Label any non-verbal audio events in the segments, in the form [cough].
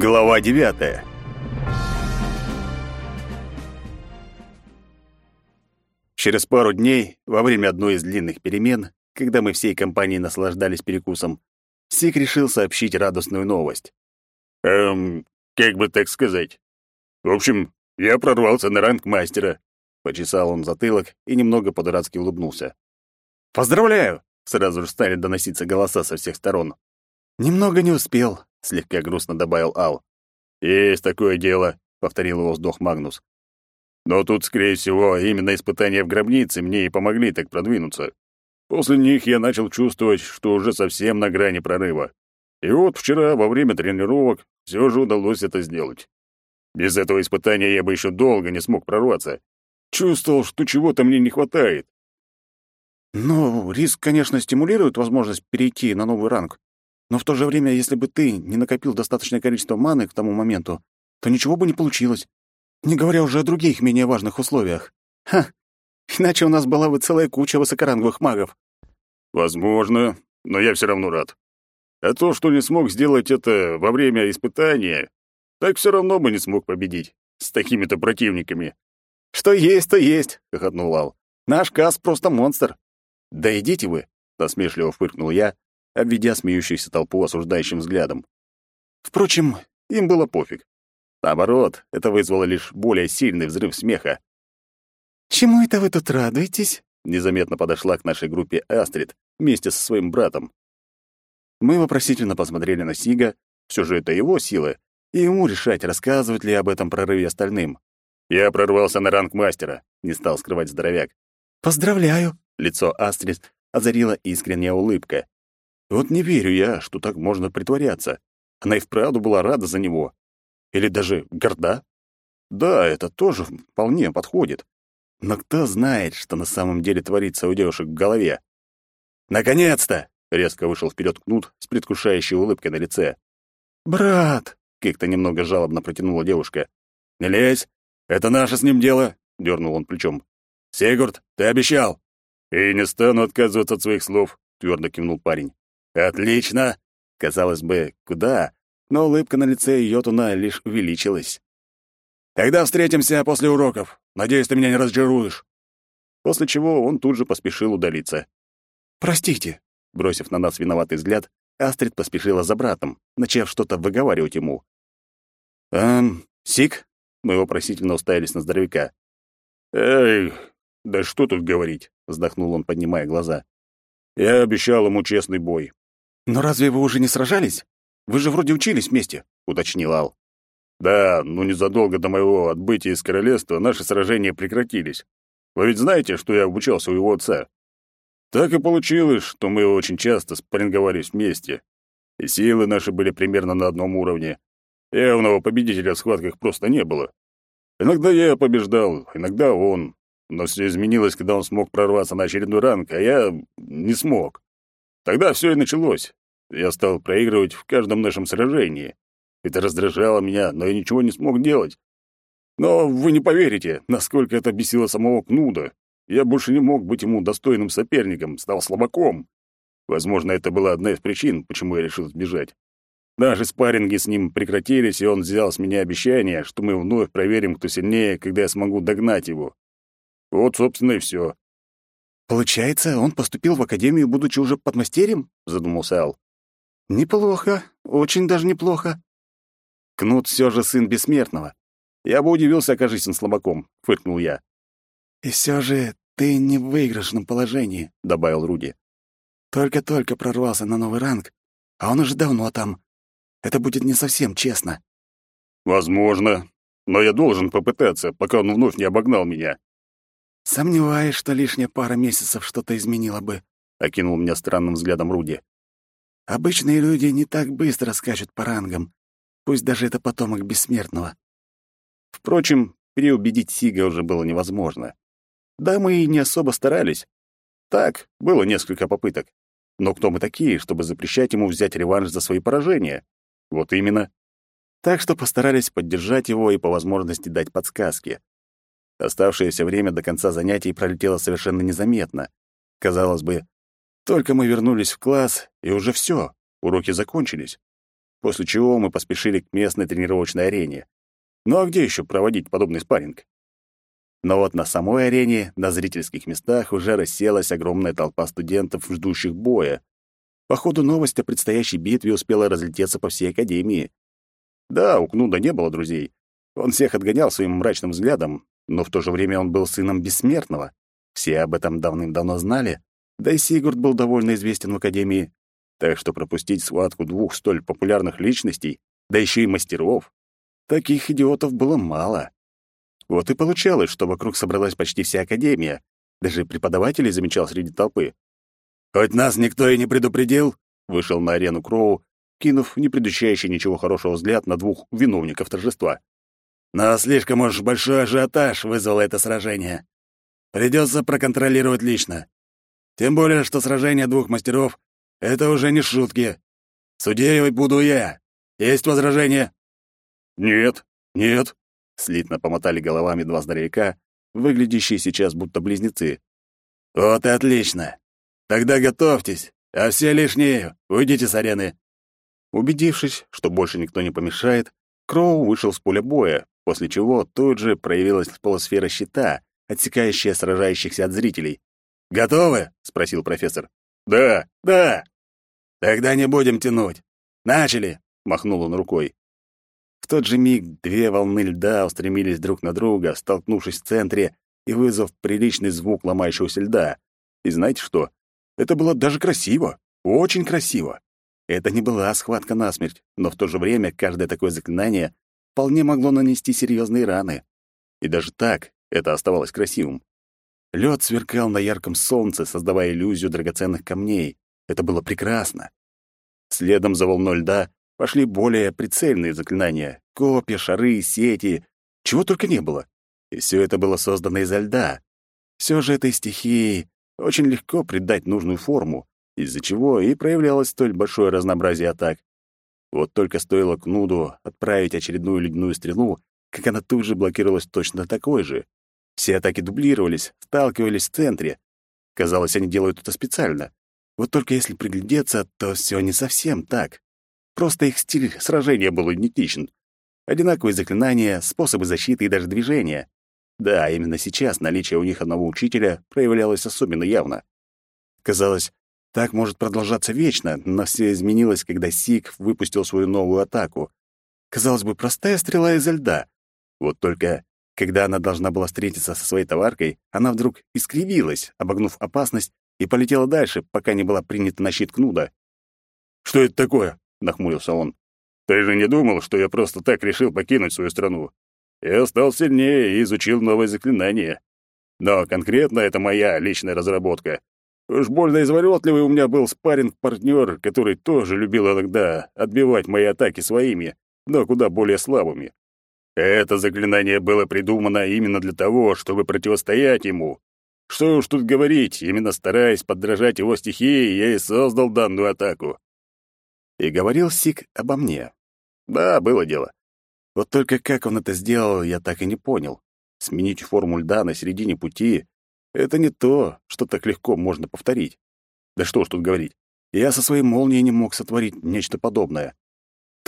Глава девятая. Через пару дней, во время одной из длинных перемен, когда мы всей компанией наслаждались перекусом, Сик решил сообщить радостную новость. «Эм, как бы так сказать? В общем, я прорвался на ранг мастера», — почесал он затылок и немного по-дурацки улыбнулся. «Поздравляю!» — сразу же стали доноситься голоса со всех сторон. «Немного не успел», — слегка грустно добавил Ал. «Есть такое дело», — повторил его вздох Магнус. «Но тут, скорее всего, именно испытания в гробнице мне и помогли так продвинуться. После них я начал чувствовать, что уже совсем на грани прорыва. И вот вчера, во время тренировок, все же удалось это сделать. Без этого испытания я бы еще долго не смог прорваться. Чувствовал, что чего-то мне не хватает. «Ну, риск, конечно, стимулирует возможность перейти на новый ранг. Но в то же время, если бы ты не накопил достаточное количество маны к тому моменту, то ничего бы не получилось. Не говоря уже о других менее важных условиях. Ха! Иначе у нас была бы целая куча высокоранговых магов. Возможно, но я все равно рад. А то, что не смог сделать это во время испытания, так все равно бы не смог победить с такими-то противниками. Что есть, то есть, хохотнул Лал. Наш Кас просто монстр. Да идите вы, насмешливо фыркнул я, обведя смеющуюся толпу осуждающим взглядом. Впрочем, им было пофиг. Наоборот, это вызвало лишь более сильный взрыв смеха. «Чему это вы тут радуетесь?» Незаметно подошла к нашей группе Астрид вместе со своим братом. Мы вопросительно посмотрели на Сига, все же это его силы, и ему решать, рассказывать ли об этом прорыве остальным. «Я прорвался на ранг мастера», — не стал скрывать здоровяк. «Поздравляю!» — лицо Астрид озарила искренняя улыбка. Вот не верю я, что так можно притворяться. Она и вправду была рада за него. Или даже горда. Да, это тоже вполне подходит. Но кто знает, что на самом деле творится у девушек в голове? «Наконец-то!» — резко вышел вперед Кнут с предвкушающей улыбкой на лице. «Брат!» — как-то немного жалобно протянула девушка. «Не лезь! Это наше с ним дело!» — дернул он плечом. «Сигурд, ты обещал!» «И не стану отказываться от своих слов», — твердо кивнул парень. «Отлично!» Казалось бы, куда? Но улыбка на лице Йотуна лишь увеличилась. «Тогда встретимся после уроков. Надеюсь, ты меня не разочаруешь». После чего он тут же поспешил удалиться. «Простите», — бросив на нас виноватый взгляд, Астрид поспешила за братом, начав что-то выговаривать ему. «Эм, Сик?» — мы вопросительно уставились на здоровяка. «Эй, да что тут говорить?» — вздохнул он, поднимая глаза. «Я обещал ему честный бой. «Но разве вы уже не сражались? Вы же вроде учились вместе», — уточнил Ал. «Да, но незадолго до моего отбытия из королевства наши сражения прекратились. Вы ведь знаете, что я обучался у его отца? Так и получилось, что мы очень часто спарринговались вместе, и силы наши были примерно на одном уровне. Явного победителя в схватках просто не было. Иногда я побеждал, иногда он, но все изменилось, когда он смог прорваться на очередной ранг, а я не смог. Тогда все и началось. Я стал проигрывать в каждом нашем сражении. Это раздражало меня, но я ничего не смог делать. Но вы не поверите, насколько это бесило самого Кнуда. Я больше не мог быть ему достойным соперником, стал слабаком. Возможно, это была одна из причин, почему я решил сбежать. Наши спарринги с ним прекратились, и он взял с меня обещание, что мы вновь проверим, кто сильнее, когда я смогу догнать его. Вот, собственно, и все. «Получается, он поступил в академию, будучи уже подмастерьем?» — задумался Ал. «Неплохо, очень даже неплохо». «Кнут все же сын бессмертного. Я бы удивился, окажись он слабаком», — фыркнул я. «И все же ты не в выигрышном положении», — добавил Руди. «Только-только прорвался на новый ранг, а он уже давно там. Это будет не совсем честно». «Возможно, но я должен попытаться, пока он вновь не обогнал меня». «Сомневаюсь, что лишняя пара месяцев что-то изменила бы», — окинул меня странным взглядом Руди. «Обычные люди не так быстро скачут по рангам, пусть даже это потомок бессмертного». Впрочем, переубедить Сига уже было невозможно. Да, мы и не особо старались. Так, было несколько попыток. Но кто мы такие, чтобы запрещать ему взять реванш за свои поражения? Вот именно. Так что постарались поддержать его и по возможности дать подсказки. Оставшееся время до конца занятий пролетело совершенно незаметно. Казалось бы, только мы вернулись в класс, и уже все, уроки закончились. после чего мы поспешили к местной тренировочной арене. Ну а где еще проводить подобный спарринг? Но вот на самой арене, на зрительских местах уже расселась огромная толпа студентов, ждущих боя. Походу, новость о предстоящей битве успела разлететься по всей академии. Да, у Кнуда не было друзей. Он всех отгонял своим мрачным взглядом, но в то же время он был сыном бессмертного. Все об этом давным-давно знали, да и Сигурд был довольно известен в академии. Так что пропустить схватку двух столь популярных личностей, да еще и мастеров, таких идиотов было мало. Вот и получалось, что вокруг собралась почти вся академия. Даже преподавателей замечал среди толпы. «Хоть нас никто и не предупредил», — вышел на арену Кроу, кинув не предвещающий ничего хорошего взгляд на двух виновников торжества. «Но слишком уж большой ажиотаж вызвало это сражение. Придется проконтролировать лично. Тем более, что сражение двух мастеров — это уже не шутки. Судьей буду я. Есть возражения?» «Нет, нет», Слитно помотали головами два здоровяка, выглядящие сейчас будто близнецы. «Вот и отлично! Тогда готовьтесь, а все лишние уйдите с арены!» Убедившись, что больше никто не помешает, Кроу вышел с поля боя, после чего тут же проявилась полусфера щита, отсекающая сражающихся от зрителей. «Готовы?» — спросил профессор. «Да, да!» «Тогда не будем тянуть. Начали!» — махнул он рукой тот же миг две волны льда устремились друг на друга, столкнувшись в центре и вызвав приличный звук ломающегося льда. И знаете что? Это было даже красиво, очень красиво. Это не была схватка насмерть, но в то же время каждое такое заклинание вполне могло нанести серьезные раны. И даже так это оставалось красивым. Лед сверкал на ярком солнце, создавая иллюзию драгоценных камней. Это было прекрасно. Следом за волной льда Пошли более прицельные заклинания — копья, шары, сети, чего только не было. И все это было создано изо льда. Все же этой стихии очень легко придать нужную форму, из-за чего и проявлялось столь большое разнообразие атак. Вот только стоило Кнуду отправить очередную ледяную стрелу, как она тут же блокировалась точно такой же. Все атаки дублировались, сталкивались в центре. Казалось, они делают это специально. Вот только если приглядеться, то все не совсем так. Просто их стиль сражения был идентичен. Одинаковые заклинания, способы защиты и даже движения. Да, именно сейчас наличие у них одного учителя проявлялось особенно явно. Казалось, так может продолжаться вечно, но все изменилось, когда Сик выпустил свою новую атаку. Казалось бы, простая стрела изо льда. Вот только, когда она должна была встретиться со своей товаркой, она вдруг искривилась, обогнув опасность, и полетела дальше, пока не была принята на щит Кнуда. «Что это такое?» — нахмурился он. «Ты же не думал, что я просто так решил покинуть свою страну? Я стал сильнее и изучил новые заклинания. Но конкретно это моя личная разработка. Уж больно изворотливый у меня был спарринг-партнер, который тоже любил иногда отбивать мои атаки своими, но куда более слабыми. Это заклинание было придумано именно для того, чтобы противостоять ему. Что уж тут говорить, именно стараясь подражать его стихии, я и создал данную атаку. И говорил Сик обо мне. Да, было дело. Вот только как он это сделал, я так и не понял. Сменить форму льда на середине пути — это не то, что так легко можно повторить. Да что ж тут говорить. Я со своей молнией не мог сотворить нечто подобное.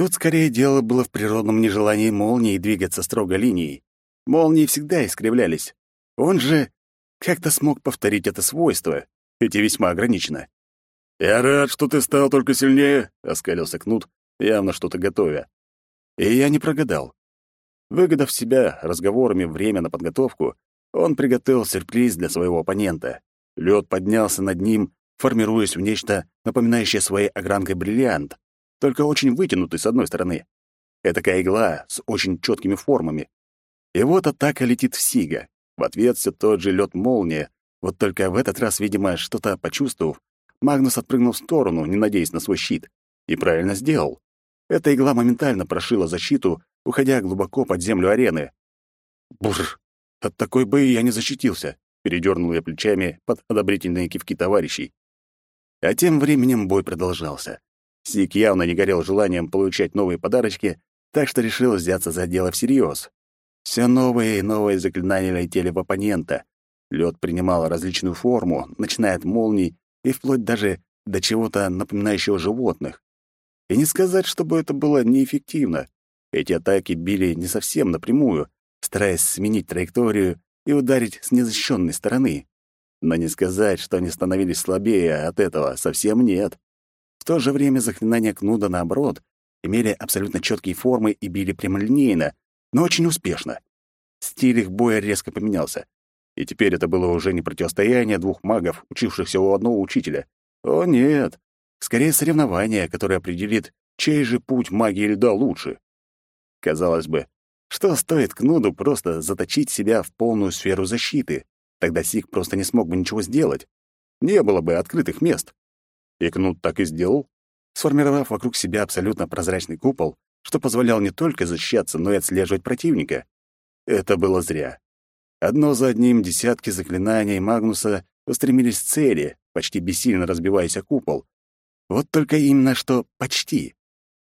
Тут скорее дело было в природном нежелании молнии двигаться строго линией. Молнии всегда искривлялись. Он же как-то смог повторить это свойство, хоть и весьма ограниченно. «Я рад, что ты стал только сильнее», — оскалился Кнут, явно что-то готовя. И я не прогадал. Выгодав себя разговорами время на подготовку, он приготовил сюрприз для своего оппонента. Лед поднялся над ним, формируясь в нечто, напоминающее своей огранкой бриллиант, только очень вытянутый с одной стороны. Этакая игла с очень четкими формами. И вот атака летит в Сига. В ответ все тот же лед молния, вот только в этот раз, видимо, что-то почувствовав, Магнус отпрыгнул в сторону, не надеясь на свой щит. И правильно сделал. Эта игла моментально прошила защиту, уходя глубоко под землю арены. Бур! От такой бои я не защитился, передернул я плечами под одобрительные кивки товарищей. А тем временем бой продолжался. Сик явно не горел желанием получать новые подарочки, так что решил взяться за дело всерьез. Все новые и новые заклинания летели в оппонента. Лед принимал различную форму, начиная от молний и вплоть даже до чего-то напоминающего животных. И не сказать, чтобы это было неэффективно. Эти атаки били не совсем напрямую, стараясь сменить траекторию и ударить с незащищенной стороны. Но не сказать, что они становились слабее от этого, совсем нет. В то же время заклинания Кнуда, наоборот, имели абсолютно четкие формы и били прямолинейно, но очень успешно. Стиль их боя резко поменялся. И теперь это было уже не противостояние двух магов, учившихся у одного учителя. О, нет. Скорее, соревнование, которое определит, чей же путь магии льда лучше. Казалось бы, что стоит Кнуду просто заточить себя в полную сферу защиты? Тогда Сик просто не смог бы ничего сделать. Не было бы открытых мест. И Кнут так и сделал, сформировав вокруг себя абсолютно прозрачный купол, что позволял не только защищаться, но и отслеживать противника. Это было зря. Одно за одним десятки заклинаний Магнуса устремились к цели, почти бессильно разбиваясь о купол. Вот только именно что «почти».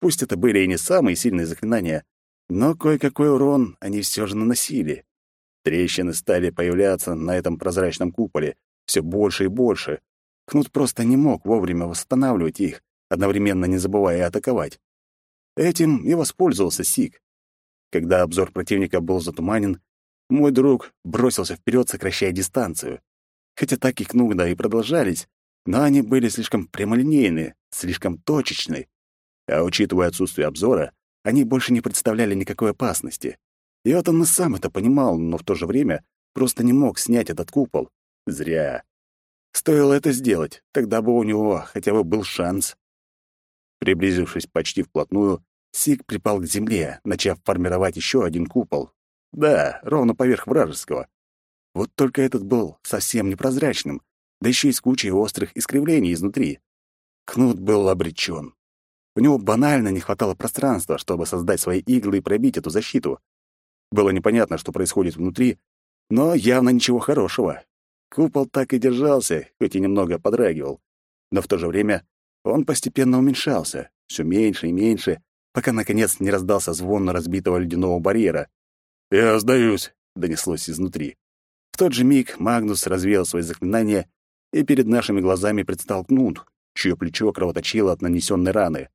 Пусть это были и не самые сильные заклинания, но кое-какой урон они все же наносили. Трещины стали появляться на этом прозрачном куполе все больше и больше. Кнут просто не мог вовремя восстанавливать их, одновременно не забывая атаковать. Этим и воспользовался Сик. Когда обзор противника был затуманен, мой друг бросился вперед, сокращая дистанцию. Хотя атаки Кнугда и продолжались, но они были слишком прямолинейны, слишком точечны. А учитывая отсутствие обзора, они больше не представляли никакой опасности. И вот он и сам это понимал, но в то же время просто не мог снять этот купол. Зря. Стоило это сделать, тогда бы у него хотя бы был шанс. Приблизившись почти вплотную, Сик припал к земле, начав формировать еще один купол. Да, ровно поверх вражеского. Вот только этот был совсем непрозрачным, да еще и с кучей острых искривлений изнутри. Кнут был обречен. У него банально не хватало пространства, чтобы создать свои иглы и пробить эту защиту. Было непонятно, что происходит внутри, но явно ничего хорошего. Купол так и держался, хоть и немного подрагивал. Но в то же время он постепенно уменьшался, все меньше и меньше, пока, наконец, не раздался звон разбитого ледяного барьера. «Я сдаюсь», — донеслось изнутри. В тот же миг Магнус развеял свои заклинания, и перед нашими глазами предстал Кнут, чье плечо кровоточило от нанесенной раны.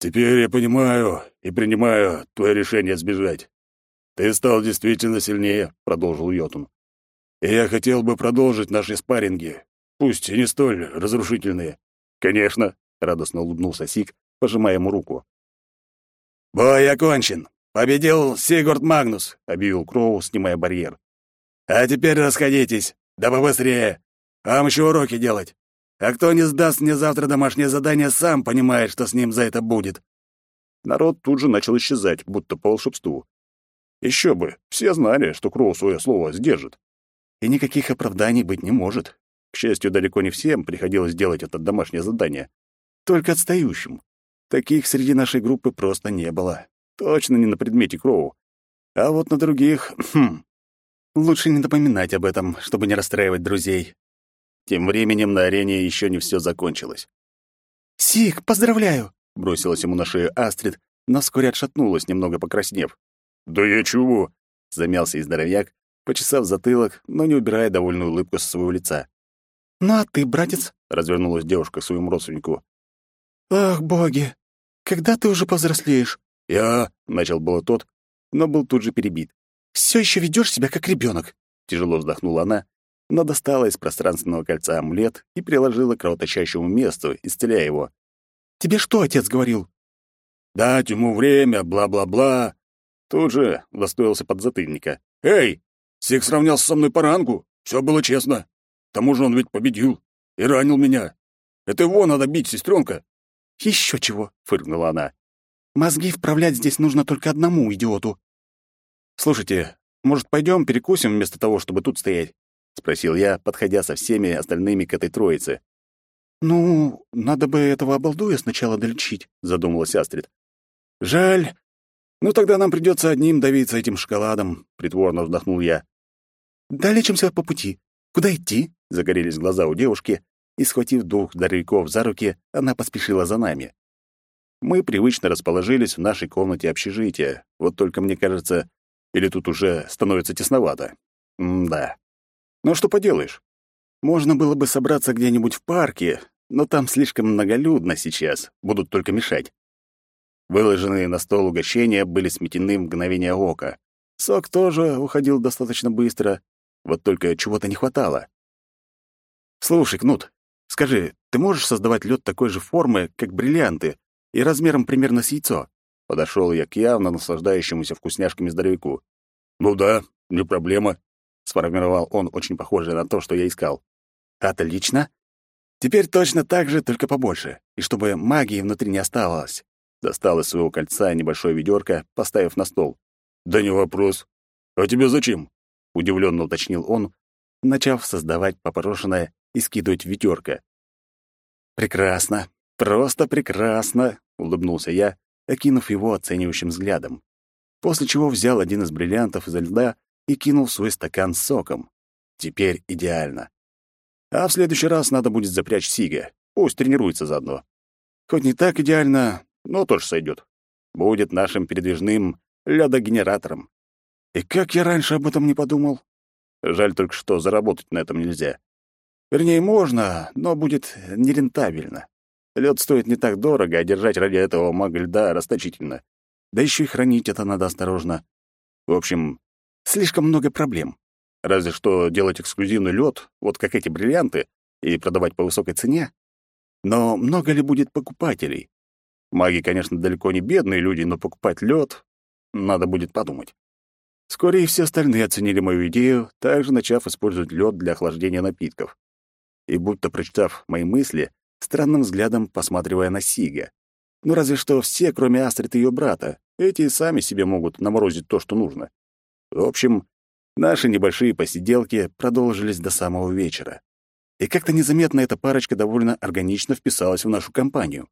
Теперь я понимаю и принимаю твое решение сбежать. Ты стал действительно сильнее, продолжил Йотун. И я хотел бы продолжить наши спарринги, пусть и не столь разрушительные. Конечно, радостно улыбнулся Сик, пожимая ему руку. Бой окончен. Победил Сигурд Магнус, объявил Кроу, снимая барьер. А теперь расходитесь, да побыстрее. Вам еще уроки делать. А кто не сдаст мне завтра домашнее задание, сам понимает, что с ним за это будет. Народ тут же начал исчезать, будто по волшебству. Еще бы, все знали, что Кроу свое слово сдержит. И никаких оправданий быть не может. К счастью, далеко не всем приходилось делать это домашнее задание. Только отстающим. Таких среди нашей группы просто не было. Точно не на предмете Кроу. А вот на других... [clears throat] Хм, лучше не напоминать об этом, чтобы не расстраивать друзей. Тем временем на арене еще не все закончилось. «Сик, поздравляю!» — бросилась ему на шею Астрид, но вскоре отшатнулась, немного покраснев. «Да я чего?» — замялся и здоровяк, почесав затылок, но не убирая довольную улыбку со своего лица. «Ну а ты, братец?» — развернулась девушка к своему родственнику. «Ах, боги! Когда ты уже повзрослеешь?» «Я...» — начал было тот, но был тут же перебит. «Все еще ведешь себя как ребенок!» — тяжело вздохнула она но достала из пространственного кольца амулет и приложила к кровоточащему месту, исцеляя его. «Тебе что отец говорил?» «Дать ему время, бла-бла-бла». Тут же достоился подзатыльника. «Эй, Сик сравнялся со мной по рангу. Все было честно. К тому же он ведь победил и ранил меня. Это его надо бить, сестренка. Еще чего?» — фыркнула она. «Мозги вправлять здесь нужно только одному идиоту». «Слушайте, может, пойдем перекусим вместо того, чтобы тут стоять?» — спросил я, подходя со всеми остальными к этой троице. «Ну, надо бы этого обалдуя сначала долечить», — задумалась Астрид. «Жаль. Ну, тогда нам придется одним давиться этим шоколадом», — притворно вздохнул я. «Долечимся по пути. Куда идти?» — загорелись глаза у девушки, и, схватив двух здоровяков за руки, она поспешила за нами. Мы привычно расположились в нашей комнате общежития, вот только мне кажется, или тут уже становится тесновато. М-да. Но что поделаешь? Можно было бы собраться где-нибудь в парке, но там слишком многолюдно сейчас, будут только мешать. Выложенные на стол угощения были сметены в мгновение ока. Сок тоже уходил достаточно быстро, вот только чего-то не хватало. «Слушай, Кнут, скажи, ты можешь создавать лед такой же формы, как бриллианты, и размером примерно с яйцо?» Подошел я к явно наслаждающемуся вкусняшками здоровяку. «Ну да, не проблема», — сформировал он очень похожее на то, что я искал. «Отлично. Теперь точно так же, только побольше, и чтобы магии внутри не оставалось». Достал из своего кольца небольшое ведерко, поставив на стол. «Да не вопрос. А тебе зачем?» — удивленно уточнил он, начав создавать попорошенное и скидывать в ведерко. «Прекрасно. Просто прекрасно!» — улыбнулся я, окинув его оценивающим взглядом. После чего взял один из бриллиантов изо льда и кинул в свой стакан с соком. Теперь идеально. А в следующий раз надо будет запрячь Сига. Пусть тренируется заодно. Хоть не так идеально, но тоже сойдет. Будет нашим передвижным лёдогенератором. И как я раньше об этом не подумал? Жаль только, что заработать на этом нельзя. Вернее, можно, но будет нерентабельно. Лед стоит не так дорого, а держать ради этого мага льда расточительно. Да еще и хранить это надо осторожно. В общем, слишком много проблем. Разве что делать эксклюзивный лед, вот как эти бриллианты, и продавать по высокой цене. Но много ли будет покупателей? Маги, конечно, далеко не бедные люди, но покупать лед надо будет подумать. Вскоре и все остальные оценили мою идею, также начав использовать лед для охлаждения напитков. И будто прочитав мои мысли, странным взглядом посматривая на Сига. Ну разве что все, кроме Астрид и ее брата, эти сами себе могут наморозить то, что нужно. В общем, наши небольшие посиделки продолжились до самого вечера. И как-то незаметно эта парочка довольно органично вписалась в нашу компанию.